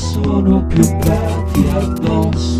sono piombati addosso